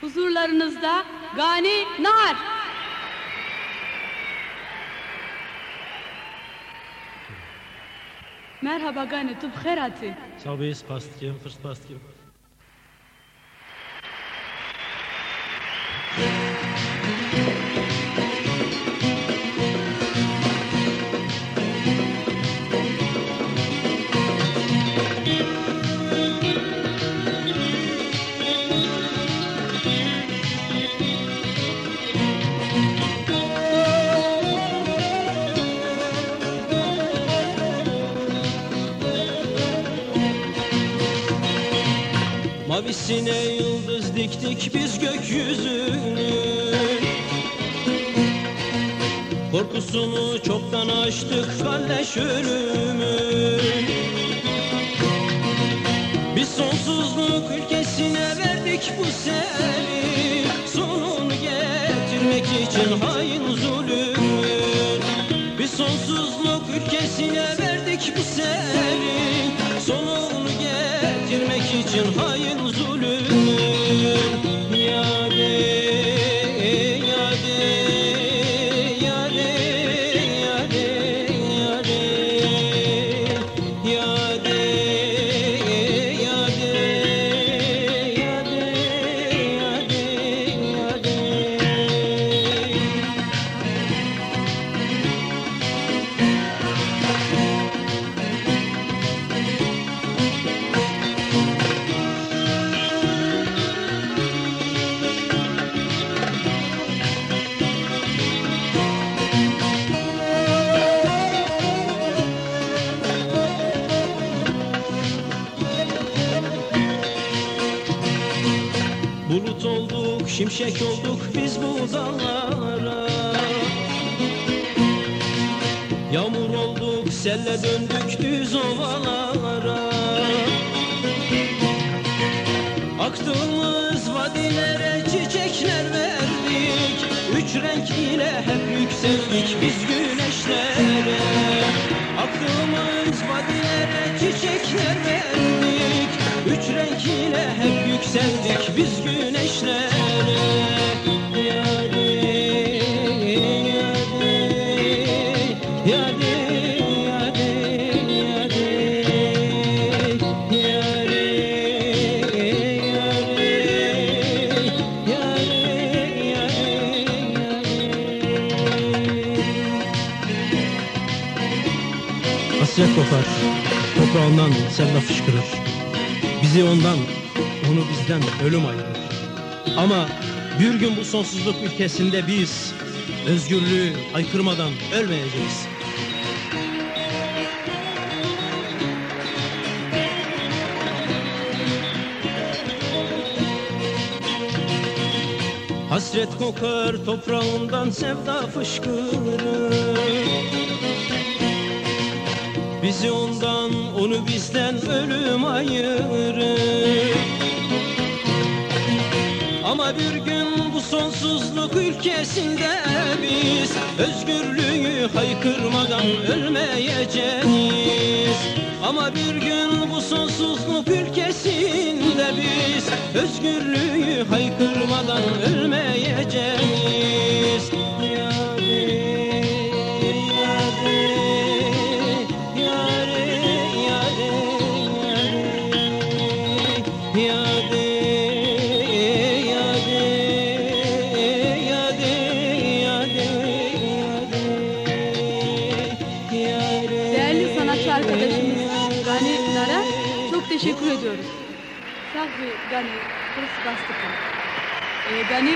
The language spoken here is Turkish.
Huzurlarınızda Gani Nar. Merhaba Gani, tu bxerati. Sabis pastkim, fırs pastkim. Yeah. Mavisine yıldız diktik biz gökyüzünün Korkusunu çoktan aştık kalleş ölümün Biz sonsuzluk ülkesine verdik bu Sonunu getirmek için hain zulümün Biz sonsuzluk ülkesine verdik bu seni Sonunu getirmek için hain Bulut olduk, şimşek olduk biz bu dağlara. Yağmur olduk, selle döndük düz ovalara. Aktığımız vadilere çiçekler verdik. Üç renk ile hep yükseldik biz güneşlere. Aktığımız vadilere çiçekler verdik. Üç renk ile hep yükseldik Hasret kokar, toprağından sevda fışkırır. Bizi ondan, onu bizden ölüm ayırır. Ama bir gün bu sonsuzluk ülkesinde biz özgürlüğü aykırmadan ölmeyeceğiz. Hasret kokar toprağından sevda fışkırır Bizi ondan, onu bizden ölüm ayırır. Ama bir gün bu sonsuzluk ülkesinde biz Özgürlüğü haykırmadan ölmeyeceğiz. Ama bir gün bu sonsuzluk ülkesinde biz Özgürlüğü haykırmadan ölmeyeceğiz arkadaşımız Gani Nar'a çok teşekkür ediyoruz. Ol Gani, hırs bastık. Ee, Gani